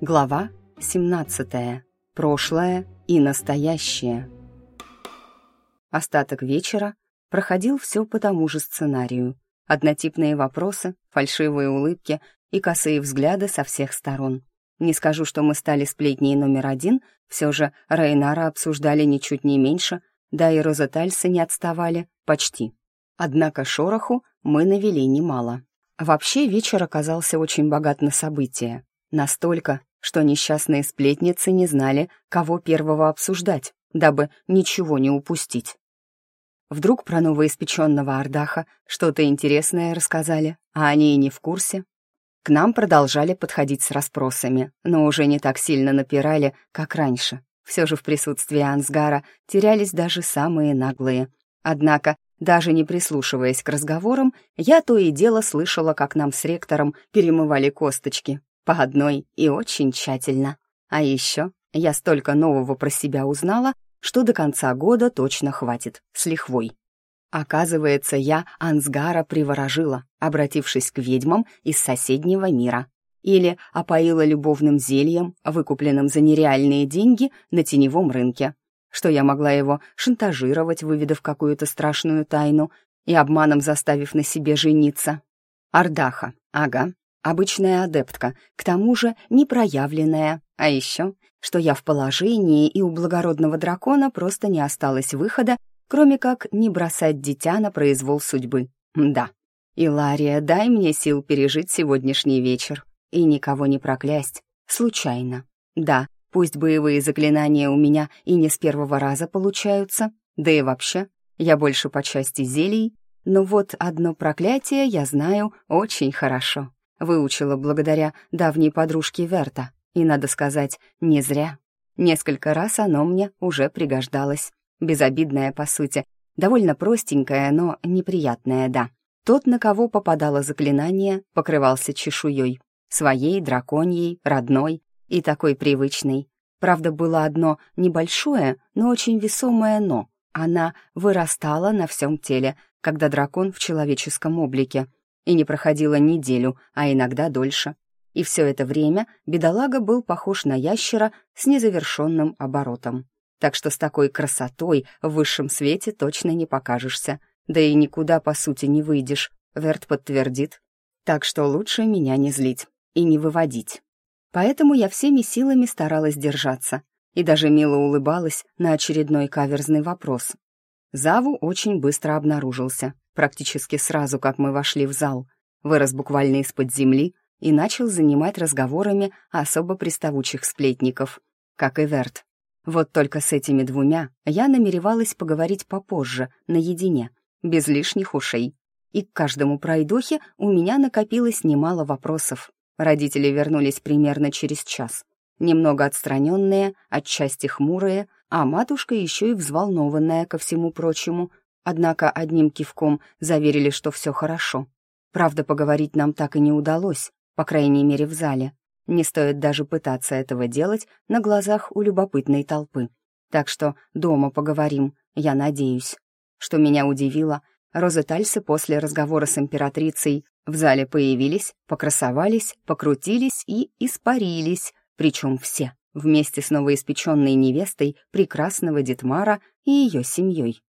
Глава 17. Прошлое и настоящее. Остаток вечера проходил все по тому же сценарию. Однотипные вопросы, фальшивые улыбки и косые взгляды со всех сторон. Не скажу, что мы стали сплетней номер один, все же Рейнара обсуждали ничуть не меньше, да и Розетальсы не отставали, почти. Однако шороху мы навели немало. Вообще вечер оказался очень богат на события. Настолько, что несчастные сплетницы не знали, кого первого обсуждать, дабы ничего не упустить. Вдруг про новоиспеченного Ардаха что-то интересное рассказали, а они и не в курсе. К нам продолжали подходить с расспросами, но уже не так сильно напирали, как раньше. Все же в присутствии Ансгара терялись даже самые наглые. Однако, даже не прислушиваясь к разговорам, я то и дело слышала, как нам с ректором перемывали косточки, по одной и очень тщательно. А еще я столько нового про себя узнала, что до конца года точно хватит, с лихвой. Оказывается, я Ансгара приворожила, обратившись к ведьмам из соседнего мира. Или опоила любовным зельем, выкупленным за нереальные деньги на теневом рынке. Что я могла его шантажировать, выведав какую-то страшную тайну и обманом заставив на себе жениться. Ардаха, ага, обычная адептка, к тому же непроявленная. А еще, что я в положении, и у благородного дракона просто не осталось выхода, кроме как не бросать дитя на произвол судьбы. Да. Илария, дай мне сил пережить сегодняшний вечер и никого не проклясть. Случайно. Да, пусть боевые заклинания у меня и не с первого раза получаются, да и вообще, я больше по части зелий, но вот одно проклятие я знаю очень хорошо. Выучила благодаря давней подружке Верта. И, надо сказать, не зря. Несколько раз оно мне уже пригождалось. Безобидное, по сути. Довольно простенькое, но неприятное, да. Тот, на кого попадало заклинание, покрывался чешуей. Своей, драконьей, родной и такой привычной. Правда, было одно небольшое, но очень весомое «но». Она вырастала на всем теле, когда дракон в человеческом облике, и не проходила неделю, а иногда дольше. И все это время бедолага был похож на ящера с незавершенным оборотом. Так что с такой красотой в высшем свете точно не покажешься. Да и никуда, по сути, не выйдешь, Верт подтвердит. Так что лучше меня не злить и не выводить. Поэтому я всеми силами старалась держаться и даже мило улыбалась на очередной каверзный вопрос. Заву очень быстро обнаружился, практически сразу, как мы вошли в зал. Вырос буквально из-под земли и начал занимать разговорами особо приставучих сплетников, как и Верт. Вот только с этими двумя я намеревалась поговорить попозже, наедине, без лишних ушей. И к каждому пройдохе у меня накопилось немало вопросов. Родители вернулись примерно через час. Немного отстраненные, отчасти хмурые, а матушка еще и взволнованная ко всему прочему, однако одним кивком заверили, что все хорошо. Правда, поговорить нам так и не удалось, по крайней мере, в зале. Не стоит даже пытаться этого делать на глазах у любопытной толпы. Так что дома поговорим, я надеюсь. Что меня удивило, розетальсы после разговора с императрицей в зале появились, покрасовались, покрутились и испарились, причем все, вместе с новоиспеченной невестой прекрасного Детмара и ее семьей.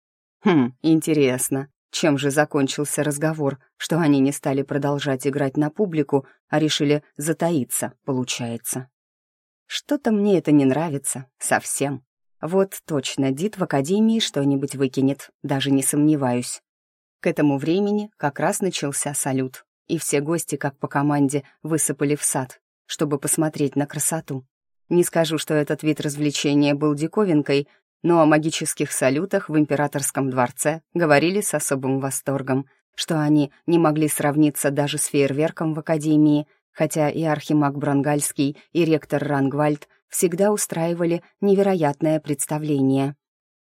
Хм, интересно, чем же закончился разговор, что они не стали продолжать играть на публику, а решили затаиться, получается. Что-то мне это не нравится, совсем. Вот точно Дит в академии что-нибудь выкинет, даже не сомневаюсь. К этому времени как раз начался салют, и все гости, как по команде, высыпали в сад, чтобы посмотреть на красоту. Не скажу, что этот вид развлечения был диковинкой, но о магических салютах в императорском дворце говорили с особым восторгом, что они не могли сравниться даже с фейерверком в академии, хотя и архимаг Бронгальский, и ректор Рангвальд всегда устраивали невероятное представление.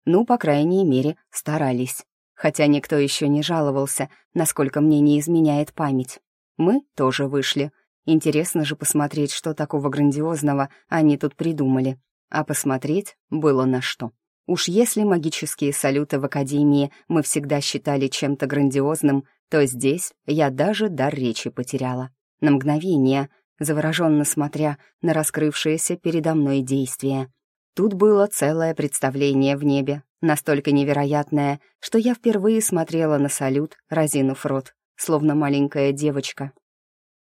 Ну, по крайней мере, старались. Хотя никто еще не жаловался, насколько мне не изменяет память. Мы тоже вышли. Интересно же посмотреть, что такого грандиозного они тут придумали. А посмотреть было на что. Уж если магические салюты в Академии мы всегда считали чем-то грандиозным, то здесь я даже дар речи потеряла. На мгновение завороженно смотря на раскрывшееся передо мной действие. Тут было целое представление в небе, настолько невероятное, что я впервые смотрела на салют, разинув рот, словно маленькая девочка.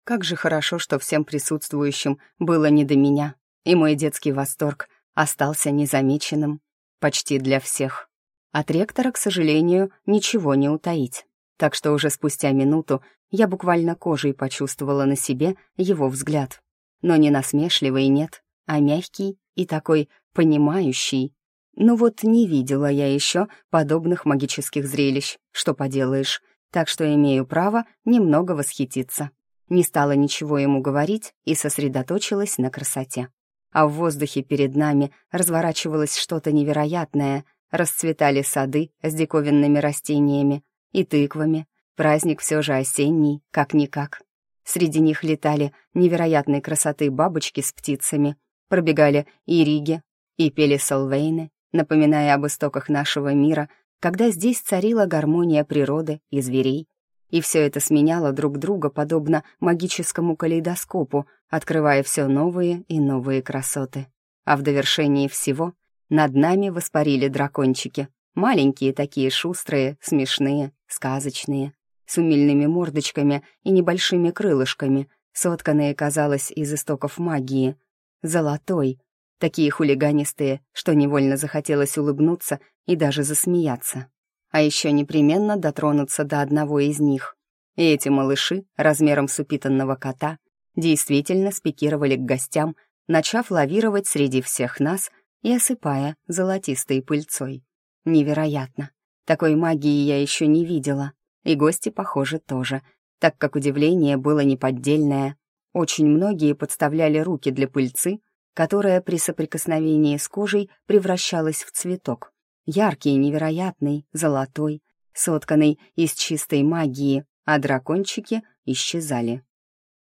Как же хорошо, что всем присутствующим было не до меня, и мой детский восторг остался незамеченным почти для всех. От ректора, к сожалению, ничего не утаить, так что уже спустя минуту я буквально кожей почувствовала на себе его взгляд. Но не насмешливый нет, а мягкий и такой понимающий. Ну вот не видела я еще подобных магических зрелищ, что поделаешь, так что имею право немного восхититься. Не стала ничего ему говорить и сосредоточилась на красоте. А в воздухе перед нами разворачивалось что-то невероятное, расцветали сады с диковинными растениями и тыквами. Праздник все же осенний, как-никак. Среди них летали невероятной красоты бабочки с птицами, пробегали и риги, и пели солвейны, напоминая об истоках нашего мира, когда здесь царила гармония природы и зверей. И все это сменяло друг друга подобно магическому калейдоскопу, открывая все новые и новые красоты. А в довершении всего над нами воспарили дракончики. Маленькие такие шустрые, смешные, сказочные, с умильными мордочками и небольшими крылышками, сотканные, казалось, из истоков магии. Золотой, такие хулиганистые, что невольно захотелось улыбнуться и даже засмеяться. А еще непременно дотронуться до одного из них. И эти малыши, размером с упитанного кота, действительно спикировали к гостям, начав лавировать среди всех нас и осыпая золотистой пыльцой. Невероятно. Такой магии я еще не видела. И гости, похоже, тоже, так как удивление было неподдельное. Очень многие подставляли руки для пыльцы, которая при соприкосновении с кожей превращалась в цветок. Яркий, невероятный, золотой, сотканный из чистой магии, а дракончики исчезали.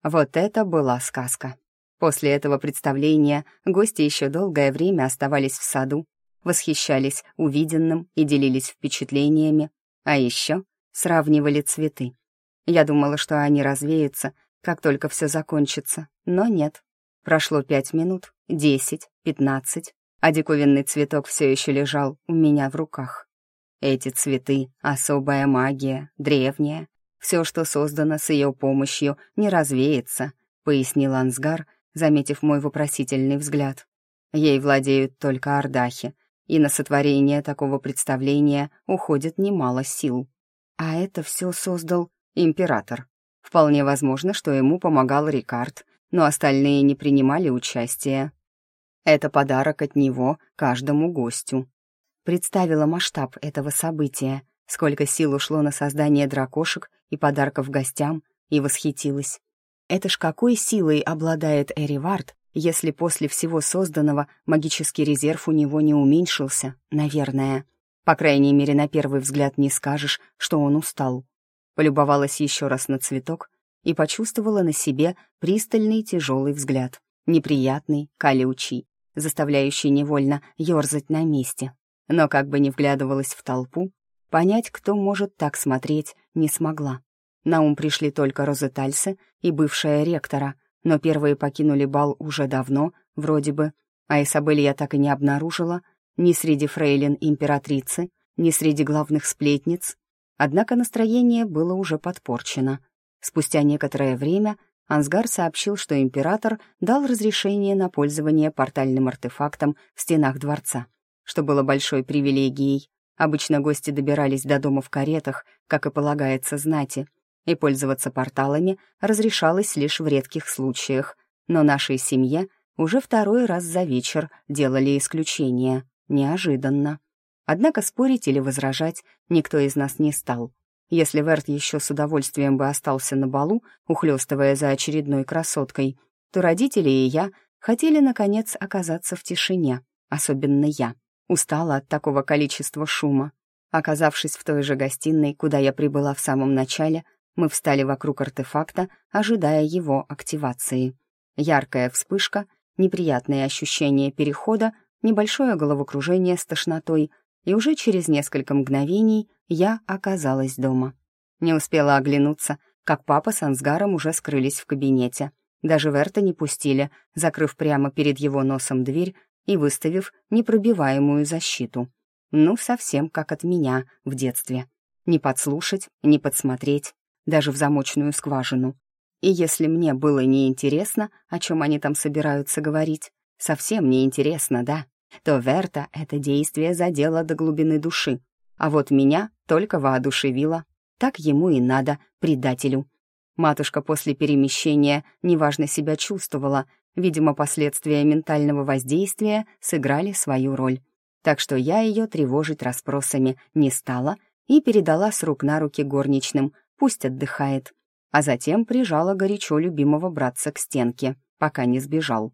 Вот это была сказка. После этого представления гости еще долгое время оставались в саду, восхищались увиденным и делились впечатлениями, а еще сравнивали цветы. Я думала, что они развеются, как только все закончится, но нет. Прошло пять минут, десять, пятнадцать, а диковинный цветок все еще лежал у меня в руках. Эти цветы — особая магия, древняя. Все, что создано с ее помощью, не развеется, пояснил Ансгар, заметив мой вопросительный взгляд. Ей владеют только ардахи, и на сотворение такого представления уходит немало сил. А это все создал император. Вполне возможно, что ему помогал Рикард, но остальные не принимали участия. Это подарок от него каждому гостю. Представила масштаб этого события, сколько сил ушло на создание дракошек и подарков гостям, и восхитилась. Это ж какой силой обладает Эривард, если после всего созданного магический резерв у него не уменьшился, наверное. По крайней мере, на первый взгляд не скажешь, что он устал. Полюбовалась еще раз на цветок и почувствовала на себе пристальный тяжелый взгляд, неприятный, колючий, заставляющий невольно ерзать на месте. Но как бы ни вглядывалась в толпу, понять, кто может так смотреть, не смогла. На ум пришли только Розетальсы и бывшая ректора, но первые покинули бал уже давно, вроде бы, а Исабель я так и не обнаружила ни среди фрейлин императрицы, ни среди главных сплетниц. Однако настроение было уже подпорчено. Спустя некоторое время Ансгар сообщил, что император дал разрешение на пользование портальным артефактом в стенах дворца, что было большой привилегией. Обычно гости добирались до дома в каретах, как и полагается знати, и пользоваться порталами разрешалось лишь в редких случаях, но нашей семье уже второй раз за вечер делали исключение, неожиданно. Однако спорить или возражать никто из нас не стал. Если Верт еще с удовольствием бы остался на балу, ухлёстывая за очередной красоткой, то родители и я хотели, наконец, оказаться в тишине, особенно я. Устала от такого количества шума. Оказавшись в той же гостиной, куда я прибыла в самом начале, мы встали вокруг артефакта, ожидая его активации. Яркая вспышка, неприятные ощущения перехода, небольшое головокружение с тошнотой, и уже через несколько мгновений я оказалась дома. Не успела оглянуться, как папа с Ансгаром уже скрылись в кабинете. Даже Верта не пустили, закрыв прямо перед его носом дверь и выставив непробиваемую защиту. Ну, совсем как от меня в детстве. Не подслушать, не подсмотреть, даже в замочную скважину. И если мне было неинтересно, о чем они там собираются говорить, совсем неинтересно, да, то Верта это действие задело до глубины души, а вот меня только воодушевило. Так ему и надо, предателю. Матушка после перемещения неважно себя чувствовала, видимо, последствия ментального воздействия сыграли свою роль. Так что я ее тревожить расспросами не стала и передала с рук на руки горничным, пусть отдыхает а затем прижала горячо любимого братца к стенке, пока не сбежал.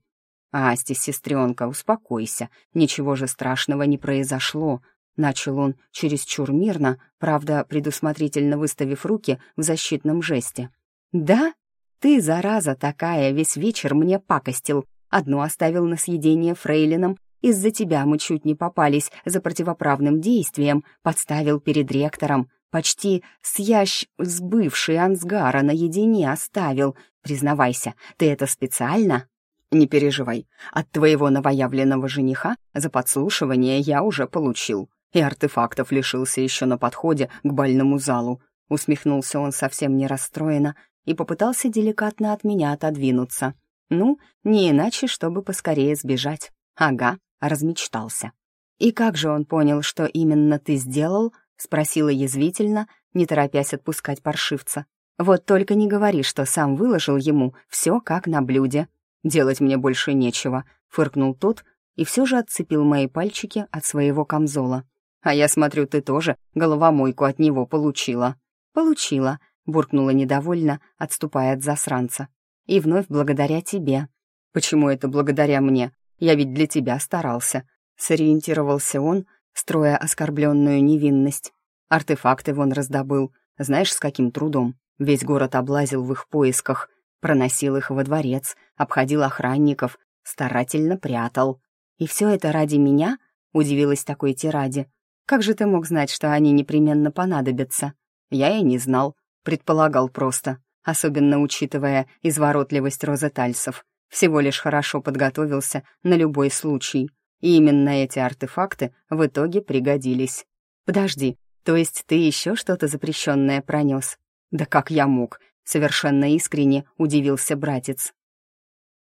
«Асти, сестренка, успокойся, ничего же страшного не произошло», — начал он чересчур мирно, правда, предусмотрительно выставив руки в защитном жесте. «Да? Ты, зараза такая, весь вечер мне пакостил, одну оставил на съедение фрейлином, из-за тебя мы чуть не попались за противоправным действием, подставил перед ректором, Почти с ящ с бывшей Ансгара наедине оставил. Признавайся, ты это специально? Не переживай, от твоего новоявленного жениха за подслушивание я уже получил. И артефактов лишился еще на подходе к бальному залу. Усмехнулся он совсем не расстроенно и попытался деликатно от меня отодвинуться. Ну, не иначе, чтобы поскорее сбежать. Ага, размечтался. И как же он понял, что именно ты сделал, — спросила язвительно, не торопясь отпускать паршивца. «Вот только не говори, что сам выложил ему все как на блюде. Делать мне больше нечего», — фыркнул тот и все же отцепил мои пальчики от своего камзола. «А я смотрю, ты тоже головомойку от него получила». «Получила», — буркнула недовольно, отступая от засранца. «И вновь благодаря тебе». «Почему это благодаря мне? Я ведь для тебя старался», — сориентировался он, строя оскорбленную невинность. Артефакты вон раздобыл, знаешь, с каким трудом. Весь город облазил в их поисках, проносил их во дворец, обходил охранников, старательно прятал. И все это ради меня? Удивилась такой тираде. Как же ты мог знать, что они непременно понадобятся? Я и не знал, предполагал просто, особенно учитывая изворотливость розетальцев. Всего лишь хорошо подготовился на любой случай. И именно эти артефакты в итоге пригодились. Подожди, то есть ты еще что-то запрещенное пронес? Да как я мог? Совершенно искренне удивился братец.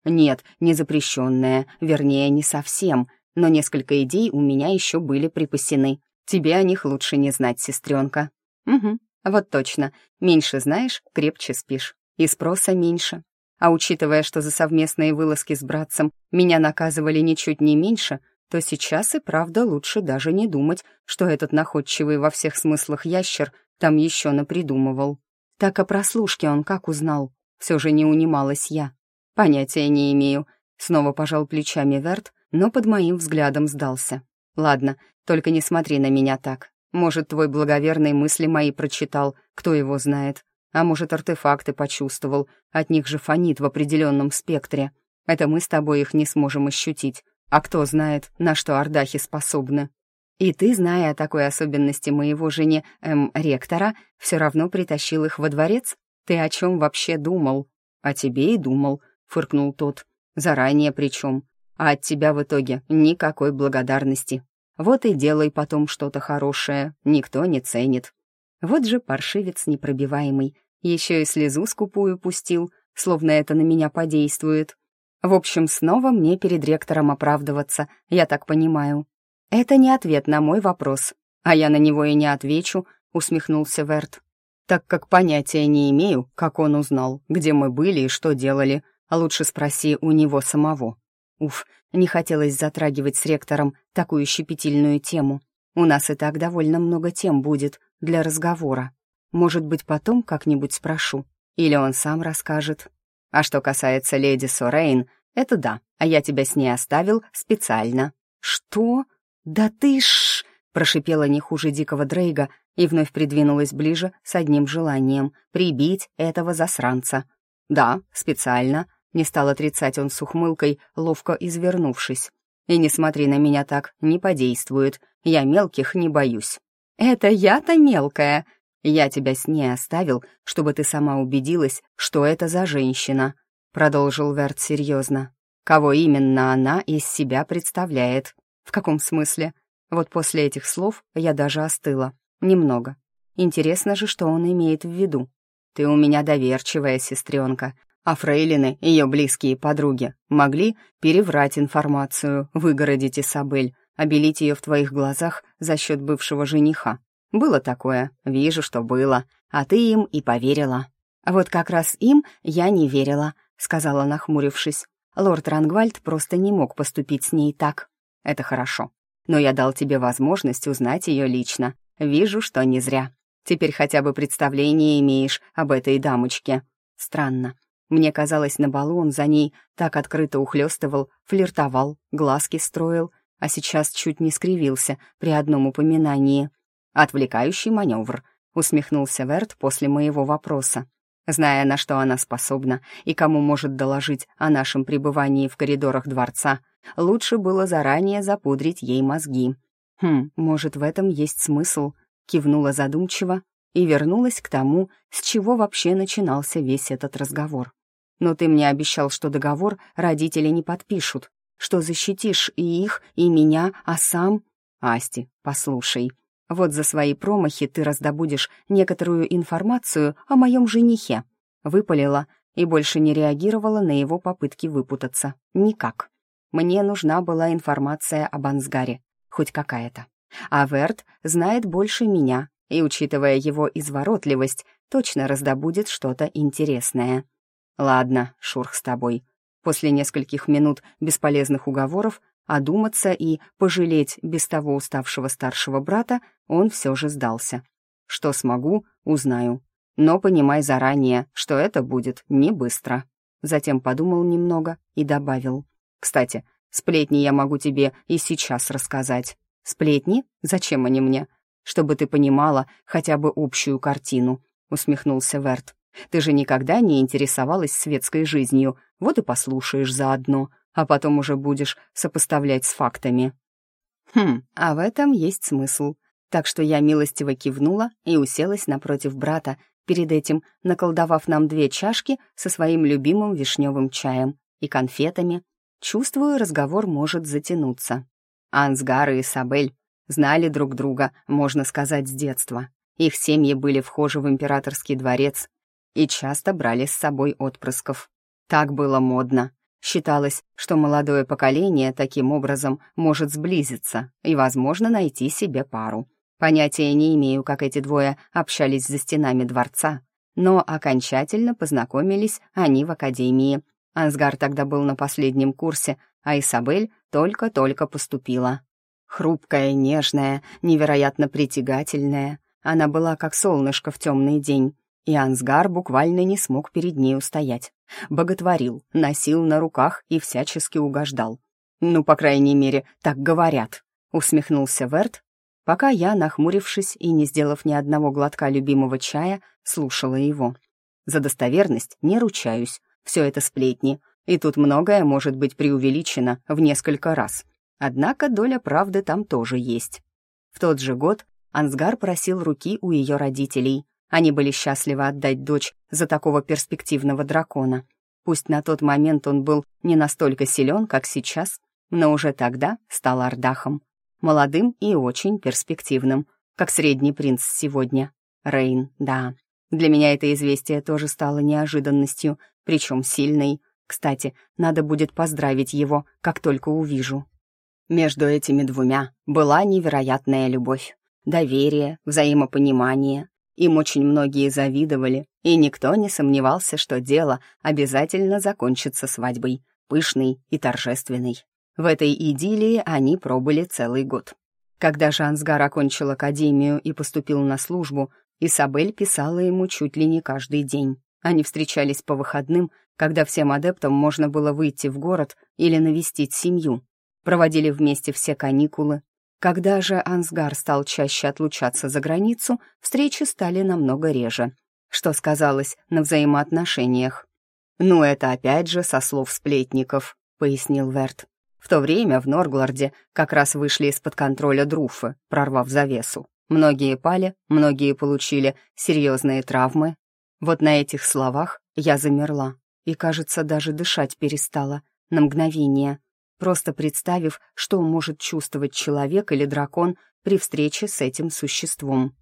Нет, не запрещенное, вернее, не совсем, но несколько идей у меня еще были припасены. Тебе о них лучше не знать, сестренка. Угу, вот точно. Меньше знаешь, крепче спишь. И спроса меньше. А учитывая, что за совместные вылазки с братцем меня наказывали ничуть не меньше, то сейчас и правда лучше даже не думать, что этот находчивый во всех смыслах ящер там еще напридумывал. Так о прослушке он как узнал? Все же не унималась я. Понятия не имею. Снова пожал плечами Верт, но под моим взглядом сдался. Ладно, только не смотри на меня так. Может, твой благоверный мысли мои прочитал, кто его знает. А может, артефакты почувствовал, от них же фонит в определенном спектре. Это мы с тобой их не сможем ощутить, а кто знает, на что ордахи способны. И ты, зная о такой особенности моего жене, эм, ректора, все равно притащил их во дворец? Ты о чем вообще думал? О тебе и думал, фыркнул тот. Заранее причем. А от тебя в итоге никакой благодарности. Вот и делай потом что-то хорошее, никто не ценит. Вот же паршивец непробиваемый. Еще и слезу скупую пустил, словно это на меня подействует. В общем, снова мне перед ректором оправдываться, я так понимаю. Это не ответ на мой вопрос, а я на него и не отвечу, усмехнулся Верт. Так как понятия не имею, как он узнал, где мы были и что делали, а лучше спроси у него самого. Уф, не хотелось затрагивать с ректором такую щепетильную тему. У нас и так довольно много тем будет для разговора. Может быть, потом как-нибудь спрошу. Или он сам расскажет. А что касается леди Сорейн, это да, а я тебя с ней оставил специально». «Что? Да ты ж...» — прошипела не хуже дикого Дрейга и вновь придвинулась ближе с одним желанием — прибить этого засранца. «Да, специально», — не стал отрицать он с ухмылкой, ловко извернувшись. «И не смотри на меня так, не подействует. Я мелких не боюсь». «Это я-то мелкая», я тебя с ней оставил, чтобы ты сама убедилась, что это за женщина. продолжил Верт серьезно. «Кого именно она из себя представляет? В каком смысле? Вот после этих слов я даже остыла. Немного. Интересно же, что он имеет в виду. Ты у меня доверчивая сестренка, а фрейлины, ее близкие подруги, могли переврать информацию, выгородить Исабель, обелить ее в твоих глазах за счет бывшего жениха. Было такое, вижу, что было, а ты им и поверила. Вот как раз им я не верила, сказала, нахмурившись. Лорд Рангвальд просто не мог поступить с ней так. Это хорошо. Но я дал тебе возможность узнать ее лично. Вижу, что не зря. Теперь хотя бы представление имеешь об этой дамочке. Странно. Мне казалось, на балу он за ней так открыто ухлёстывал, флиртовал, глазки строил, а сейчас чуть не скривился при одном упоминании. «Отвлекающий маневр», — усмехнулся Верт после моего вопроса. Зная, на что она способна и кому может доложить о нашем пребывании в коридорах дворца, лучше было заранее запудрить ей мозги. «Хм, может, в этом есть смысл?» — кивнула задумчиво и вернулась к тому, с чего вообще начинался весь этот разговор. Но ты мне обещал, что договор родители не подпишут, что защитишь и их, и меня, а сам... Асти, послушай, вот за свои промахи ты раздобудешь некоторую информацию о моем женихе. Выпалила и больше не реагировала на его попытки выпутаться. Никак. Мне нужна была информация об Ансгаре, хоть какая-то. А Верт знает больше меня, и, учитывая его изворотливость, точно раздобудет что-то интересное. «Ладно, Шурх с тобой». После нескольких минут бесполезных уговоров одуматься и пожалеть без того уставшего старшего брата он все же сдался. Что смогу, узнаю. Но понимай заранее, что это будет не быстро. Затем подумал немного и добавил. «Кстати, сплетни я могу тебе и сейчас рассказать». «Сплетни? Зачем они мне?» «Чтобы ты понимала хотя бы общую картину», — усмехнулся Верт. Ты же никогда не интересовалась светской жизнью, вот и послушаешь заодно, а потом уже будешь сопоставлять с фактами». «Хм, а в этом есть смысл». Так что я милостиво кивнула и уселась напротив брата, перед этим наколдовав нам две чашки со своим любимым вишневым чаем и конфетами. Чувствую, разговор может затянуться. Ансгар и Сабель знали друг друга, можно сказать, с детства. Их семьи были вхожи в императорский дворец, и часто брали с собой отпрысков. Так было модно. Считалось, что молодое поколение таким образом может сблизиться и, возможно, найти себе пару. Понятия не имею, как эти двое общались за стенами дворца, но окончательно познакомились они в академии. Ансгар тогда был на последнем курсе, а Исабель только-только поступила. Хрупкая, нежная, невероятно притягательная. Она была как солнышко в темный день, и Ансгар буквально не смог перед ней устоять. Боготворил, носил на руках и всячески угождал. «Ну, по крайней мере, так говорят», — усмехнулся Верт, пока я, нахмурившись и не сделав ни одного глотка любимого чая, слушала его. «За достоверность не ручаюсь, все это сплетни, и тут многое может быть преувеличено в несколько раз. Однако доля правды там тоже есть». В тот же год Ансгар просил руки у ее родителей — они были счастливы отдать дочь за такого перспективного дракона. Пусть на тот момент он был не настолько силен, как сейчас, но уже тогда стал Ардахом. Молодым и очень перспективным, как средний принц сегодня. Рейн, да. Для меня это известие тоже стало неожиданностью, причем сильной. Кстати, надо будет поздравить его, как только увижу. Между этими двумя была невероятная любовь, доверие, взаимопонимание, им очень многие завидовали, и никто не сомневался, что дело обязательно закончится свадьбой, пышной и торжественной. В этой идиллии они пробыли целый год. Когда Жансгар окончил академию и поступил на службу, Исабель писала ему чуть ли не каждый день. Они встречались по выходным, когда всем адептам можно было выйти в город или навестить семью. Проводили вместе все каникулы, когда же Ансгар стал чаще отлучаться за границу, встречи стали намного реже, что сказалось на взаимоотношениях. «Ну, это опять же со слов сплетников», — пояснил Верт. В то время в Норгларде как раз вышли из-под контроля Друфы, прорвав завесу. Многие пали, многие получили серьезные травмы. Вот на этих словах я замерла. и, кажется, даже дышать перестала на мгновение, просто представив, что может чувствовать человек или дракон при встрече с этим существом.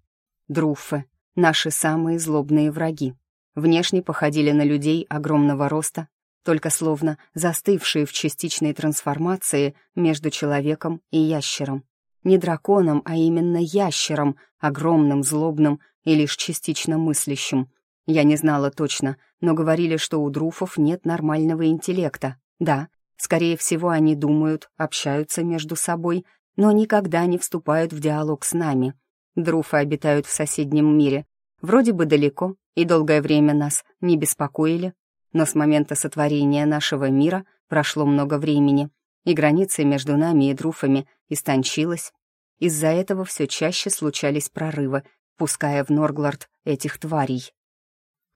Друффы — наши самые злобные враги. Внешне походили на людей огромного роста, только словно застывшие в частичной трансформации между человеком и ящером. Не драконом, а именно ящером, огромным, злобным и лишь частично мыслящим. Я не знала точно, но говорили, что у друфов нет нормального интеллекта. Да, скорее всего, они думают, общаются между собой, но никогда не вступают в диалог с нами. Друфы обитают в соседнем мире, вроде бы далеко, и долгое время нас не беспокоили, но с момента сотворения нашего мира прошло много времени, и граница между нами и друфами истончилась. Из-за этого все чаще случались прорывы, пуская в Норглард этих тварей.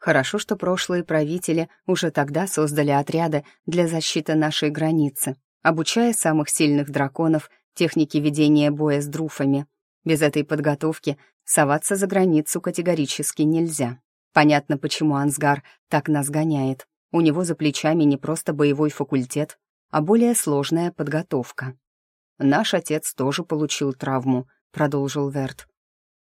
Хорошо, что прошлые правители уже тогда создали отряды для защиты нашей границы, обучая самых сильных драконов технике ведения боя с друфами. Без этой подготовки соваться за границу категорически нельзя. Понятно, почему Ансгар так нас гоняет. У него за плечами не просто боевой факультет, а более сложная подготовка. «Наш отец тоже получил травму», — продолжил Верт.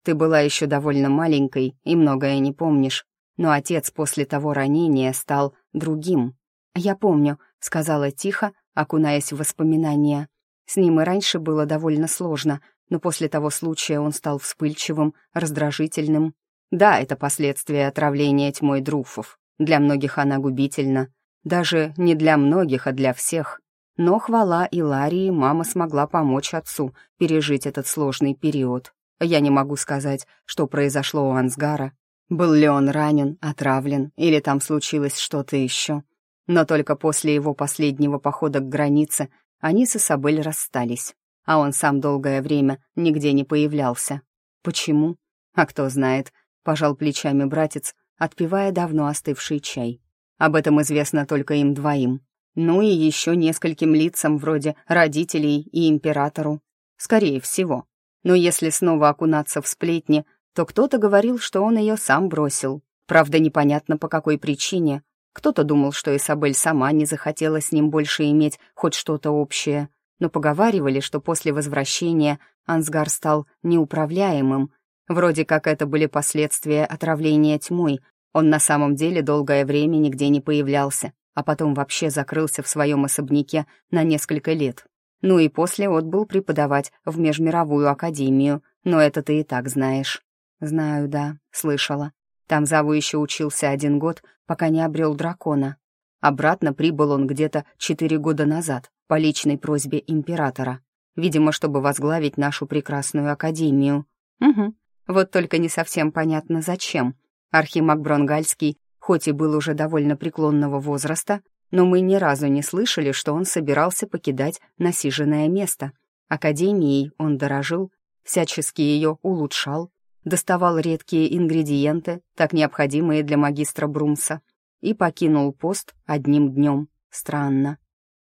«Ты была еще довольно маленькой и многое не помнишь, но отец после того ранения стал другим». «Я помню», — сказала тихо, окунаясь в воспоминания. С ним и раньше было довольно сложно, но после того случая он стал вспыльчивым, раздражительным. Да, это последствия отравления тьмой друфов. Для многих она губительна. Даже не для многих, а для всех. Но хвала Иларии мама смогла помочь отцу пережить этот сложный период. Я не могу сказать, что произошло у Ансгара. Был ли он ранен, отравлен, или там случилось что-то еще. Но только после его последнего похода к границе они с Исабель расстались, а он сам долгое время нигде не появлялся. Почему? А кто знает, пожал плечами братец, отпивая давно остывший чай. Об этом известно только им двоим. Ну и еще нескольким лицам вроде родителей и императору. Скорее всего. Но если снова окунаться в сплетни, то кто-то говорил, что он ее сам бросил. Правда, непонятно по какой причине. Кто-то думал, что Исабель сама не захотела с ним больше иметь хоть что-то общее. Но поговаривали, что после возвращения Ансгар стал неуправляемым. Вроде как это были последствия отравления тьмой. Он на самом деле долгое время нигде не появлялся а потом вообще закрылся в своем особняке на несколько лет. Ну и после отбыл преподавать в Межмировую академию, но это ты и так знаешь. Знаю, да, слышала. Там Заву еще учился один год, пока не обрел дракона. Обратно прибыл он где-то четыре года назад, по личной просьбе императора. Видимо, чтобы возглавить нашу прекрасную академию. Угу. Вот только не совсем понятно, зачем. Архимаг Бронгальский Хоть и был уже довольно преклонного возраста, но мы ни разу не слышали, что он собирался покидать насиженное место. Академией он дорожил, всячески ее улучшал, доставал редкие ингредиенты, так необходимые для магистра Брумса, и покинул пост одним днем. Странно.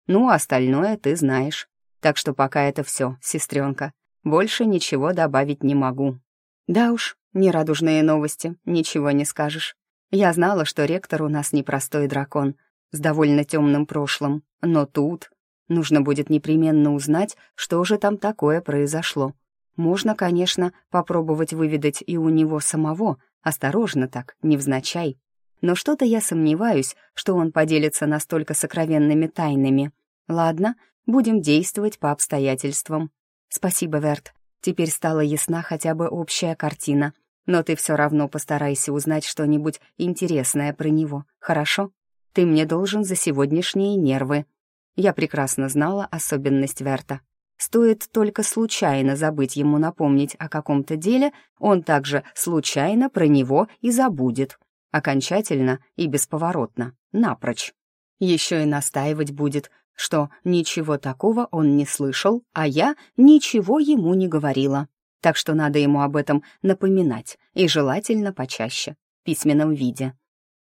Ну, остальное ты знаешь. Так что пока это все, сестренка. Больше ничего добавить не могу. Да уж, нерадужные новости, ничего не скажешь. Я знала, что ректор у нас непростой дракон, с довольно темным прошлым, но тут нужно будет непременно узнать, что же там такое произошло. Можно, конечно, попробовать выведать и у него самого, осторожно так, невзначай. Но что-то я сомневаюсь, что он поделится настолько сокровенными тайнами. Ладно, будем действовать по обстоятельствам. Спасибо, Верт. Теперь стала ясна хотя бы общая картина. Но ты все равно постарайся узнать что-нибудь интересное про него, хорошо? Ты мне должен за сегодняшние нервы. Я прекрасно знала особенность Верта. Стоит только случайно забыть ему напомнить о каком-то деле, он также случайно про него и забудет. Окончательно и бесповоротно, напрочь. Еще и настаивать будет, что ничего такого он не слышал, а я ничего ему не говорила так что надо ему об этом напоминать, и желательно почаще, в письменном виде.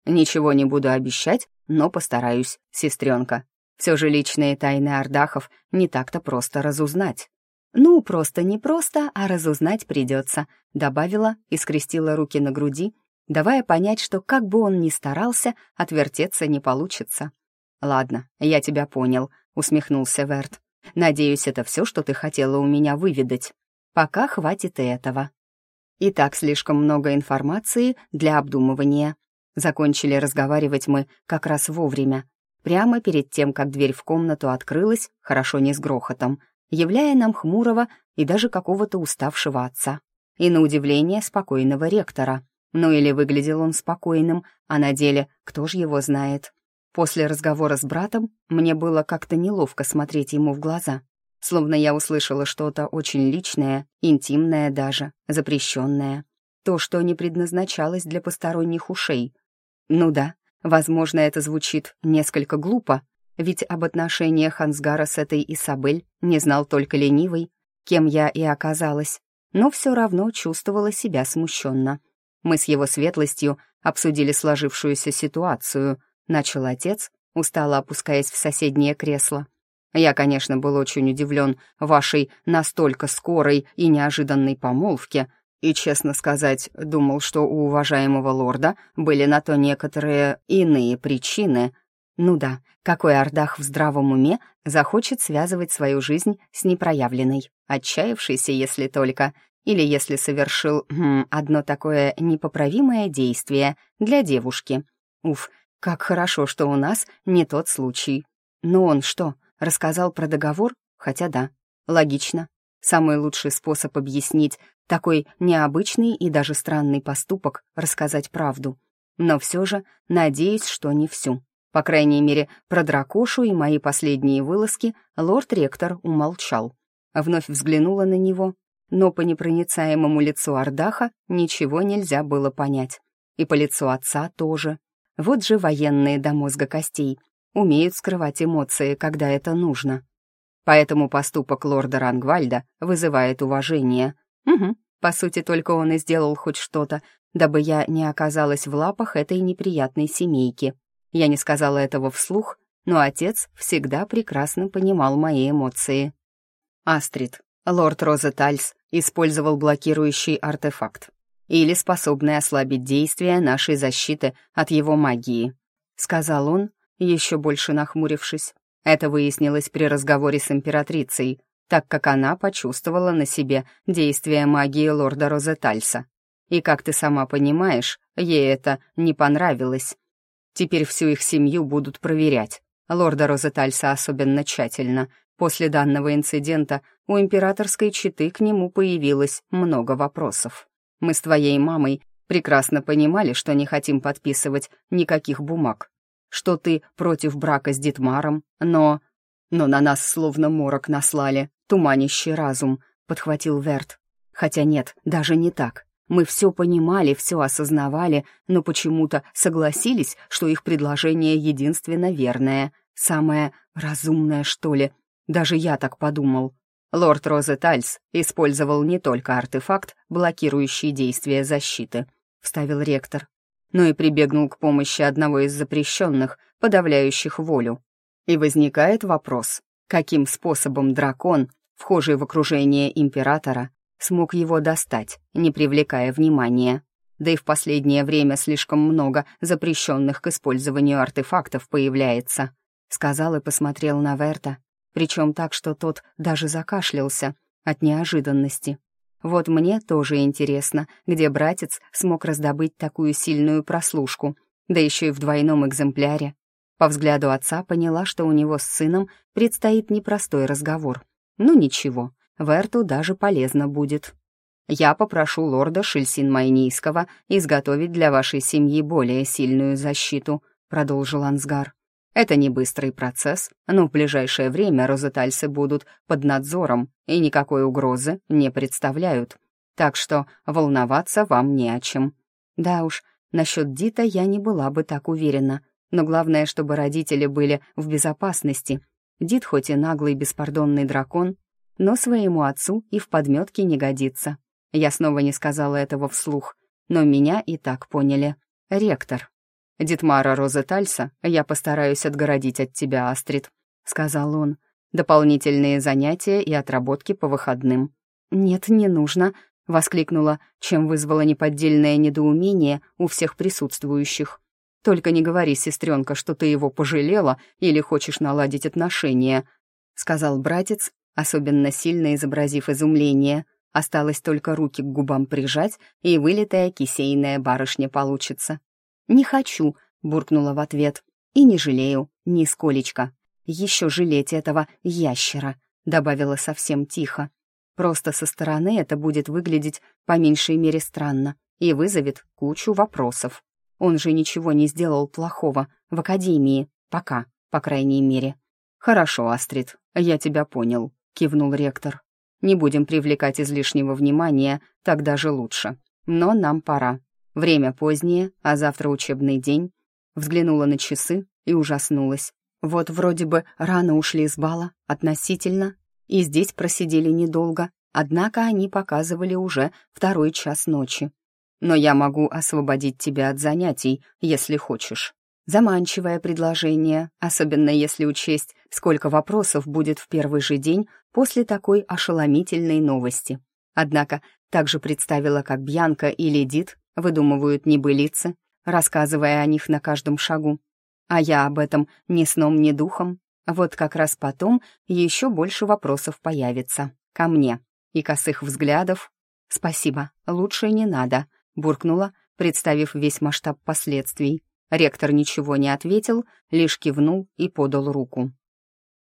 Ничего не буду обещать, но постараюсь, сестренка. Все же личные тайны Ардахов не так-то просто разузнать. «Ну, просто не просто, а разузнать придется», — добавила и скрестила руки на груди, давая понять, что как бы он ни старался, отвертеться не получится. «Ладно, я тебя понял», — усмехнулся Верт. «Надеюсь, это все, что ты хотела у меня выведать. Пока хватит и этого». И так слишком много информации для обдумывания. Закончили разговаривать мы как раз вовремя, прямо перед тем, как дверь в комнату открылась, хорошо не с грохотом, являя нам хмурого и даже какого-то уставшего отца. И, на удивление, спокойного ректора. Ну или выглядел он спокойным, а на деле кто ж его знает. После разговора с братом мне было как-то неловко смотреть ему в глаза, словно я услышала что-то очень личное, интимное даже, запрещенное. То, что не предназначалось для посторонних ушей. Ну да, возможно, это звучит несколько глупо, ведь об отношениях Ансгара с этой Исабель не знал только ленивый, кем я и оказалась, но все равно чувствовала себя смущенно. Мы с его светлостью обсудили сложившуюся ситуацию, начал отец, устало опускаясь в соседнее кресло. Я, конечно, был очень удивлен вашей настолько скорой и неожиданной помолвке, и, честно сказать, думал, что у уважаемого лорда были на то некоторые иные причины. Ну да, какой Ардах в здравом уме захочет связывать свою жизнь с непроявленной, отчаявшейся, если только, или если совершил хм, одно такое непоправимое действие для девушки. Уф, как хорошо, что у нас не тот случай. Но он что, рассказал про договор? Хотя да, логично. Самый лучший способ объяснить такой необычный и даже странный поступок — рассказать правду. Но все же надеюсь, что не всю. По крайней мере, про дракошу и мои последние вылазки лорд-ректор умолчал. Вновь взглянула на него, но по непроницаемому лицу Ардаха ничего нельзя было понять. И по лицу отца тоже. Вот же военные до мозга костей. Умеют скрывать эмоции, когда это нужно. Поэтому поступок лорда Рангвальда вызывает уважение. Угу, по сути, только он и сделал хоть что-то, дабы я не оказалась в лапах этой неприятной семейки. Я не сказала этого вслух, но отец всегда прекрасно понимал мои эмоции. Астрид, лорд Розетальс использовал блокирующий артефакт или способный ослабить действие нашей защиты от его магии, сказал он, еще больше нахмурившись. Это выяснилось при разговоре с императрицей, так как она почувствовала на себе действие магии лорда Розетальса. И, как ты сама понимаешь, ей это не понравилось. Теперь всю их семью будут проверять. Лорда Розетальса особенно тщательно. После данного инцидента у императорской четы к нему появилось много вопросов. Мы с твоей мамой прекрасно понимали, что не хотим подписывать никаких бумаг, что ты против брака с Дитмаром, но... Но на нас словно морок наслали, туманящий разум», — подхватил Верт. «Хотя нет, даже не так. Мы все понимали, все осознавали, но почему-то согласились, что их предложение единственно верное, самое разумное, что ли. Даже я так подумал. Лорд Розетальс использовал не только артефакт, блокирующий действие защиты», — вставил ректор, но и прибегнул к помощи одного из запрещенных, подавляющих волю. И возникает вопрос, каким способом дракон, вхожий в окружение императора, смог его достать, не привлекая внимания. Да и в последнее время слишком много запрещенных к использованию артефактов появляется, сказал и посмотрел на Верта, причем так, что тот даже закашлялся от неожиданности. Вот мне тоже интересно, где братец смог раздобыть такую сильную прослушку, да еще и в двойном экземпляре. По взгляду отца поняла, что у него с сыном предстоит непростой разговор. Ну ничего, Верту даже полезно будет. Я попрошу лорда Шильсин-Майнийского изготовить для вашей семьи более сильную защиту, продолжил Ансгар. Это не быстрый процесс, но в ближайшее время розетальцы будут под надзором и никакой угрозы не представляют. Так что волноваться вам не о чем. Да уж, насчет Дита я не была бы так уверена, но главное, чтобы родители были в безопасности. Дид хоть и наглый беспардонный дракон, но своему отцу и в подметке не годится. Я снова не сказала этого вслух, но меня и так поняли. Ректор. «Дитмара Розетальса я постараюсь отгородить от тебя, Астрид», — сказал он. «Дополнительные занятия и отработки по выходным». «Нет, не нужно», воскликнула, чем вызвала неподдельное недоумение у всех присутствующих. «Только не говори, сестренка, что ты его пожалела или хочешь наладить отношения», сказал братец, особенно сильно изобразив изумление. Осталось только руки к губам прижать, и вылитая кисейная барышня получится. «Не хочу», — буркнула в ответ. «И не жалею, нисколечко. Еще жалеть этого ящера», — добавила совсем тихо. «Просто со стороны это будет выглядеть по меньшей мере странно и вызовет кучу вопросов. Он же ничего не сделал плохого в академии, пока, по крайней мере». «Хорошо, Астрид, я тебя понял», — кивнул ректор. «Не будем привлекать излишнего внимания, так даже лучше. Но нам пора. Время позднее, а завтра учебный день». Взглянула на часы и ужаснулась. Вот вроде бы рано ушли с бала, относительно, и здесь просидели недолго, однако они показывали уже второй час ночи. Но я могу освободить тебя от занятий, если хочешь. Заманчивое предложение, особенно если учесть, сколько вопросов будет в первый же день после такой ошеломительной новости. Однако также представила, как Бьянка и Ледит выдумывают небылицы, рассказывая о них на каждом шагу. А я об этом ни сном, ни духом. Вот как раз потом еще больше вопросов появится. Ко мне. И косых взглядов. «Спасибо, лучше не надо», — буркнула, представив весь масштаб последствий. Ректор ничего не ответил, лишь кивнул и подал руку.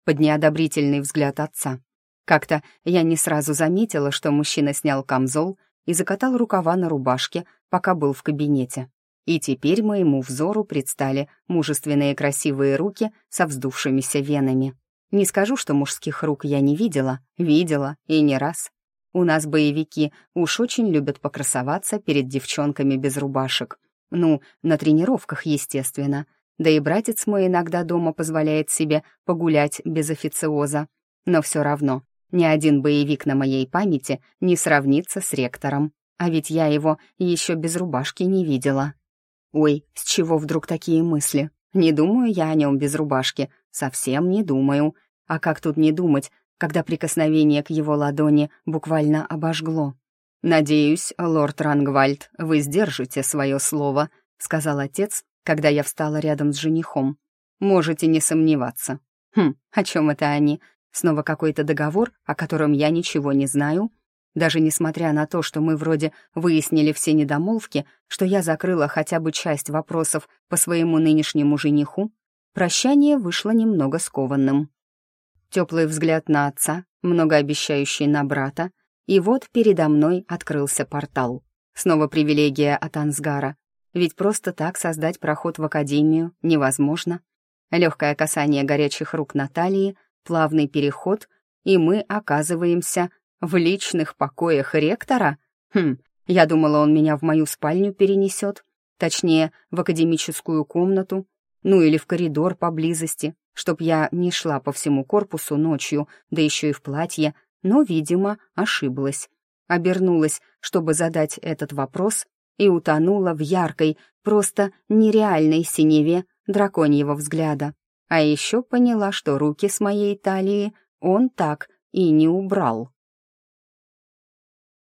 Под неодобрительный взгляд отца. Как-то я не сразу заметила, что мужчина снял камзол и закатал рукава на рубашке, пока был в кабинете. И теперь моему взору предстали мужественные красивые руки со вздувшимися венами. Не скажу, что мужских рук я не видела, видела и не раз. У нас боевики уж очень любят покрасоваться перед девчонками без рубашек. Ну, на тренировках, естественно. Да и братец мой иногда дома позволяет себе погулять без официоза. Но все равно, ни один боевик на моей памяти не сравнится с ректором. А ведь я его еще без рубашки не видела. Ой, с чего вдруг такие мысли? Не думаю я о нем без рубашки, совсем не думаю. А как тут не думать, когда прикосновение к его ладони буквально обожгло? «Надеюсь, лорд Рангвальд, вы сдержите свое слово», — сказал отец, когда я встала рядом с женихом. «Можете не сомневаться». «Хм, о чем это они? Снова какой-то договор, о котором я ничего не знаю?» Даже несмотря на то, что мы вроде выяснили все недомолвки, что я закрыла хотя бы часть вопросов по своему нынешнему жениху, прощание вышло немного скованным. Теплый взгляд на отца, многообещающий на брата, и вот передо мной открылся портал. Снова привилегия от Ансгара. Ведь просто так создать проход в академию невозможно. Легкое касание горячих рук Натальи, плавный переход, и мы оказываемся в личных покоях ректора? Хм, я думала, он меня в мою спальню перенесет. Точнее, в академическую комнату, ну или в коридор поблизости, чтоб я не шла по всему корпусу ночью, да еще и в платье, но, видимо, ошиблась. Обернулась, чтобы задать этот вопрос, и утонула в яркой, просто нереальной синеве драконьего взгляда. А еще поняла, что руки с моей талии он так и не убрал.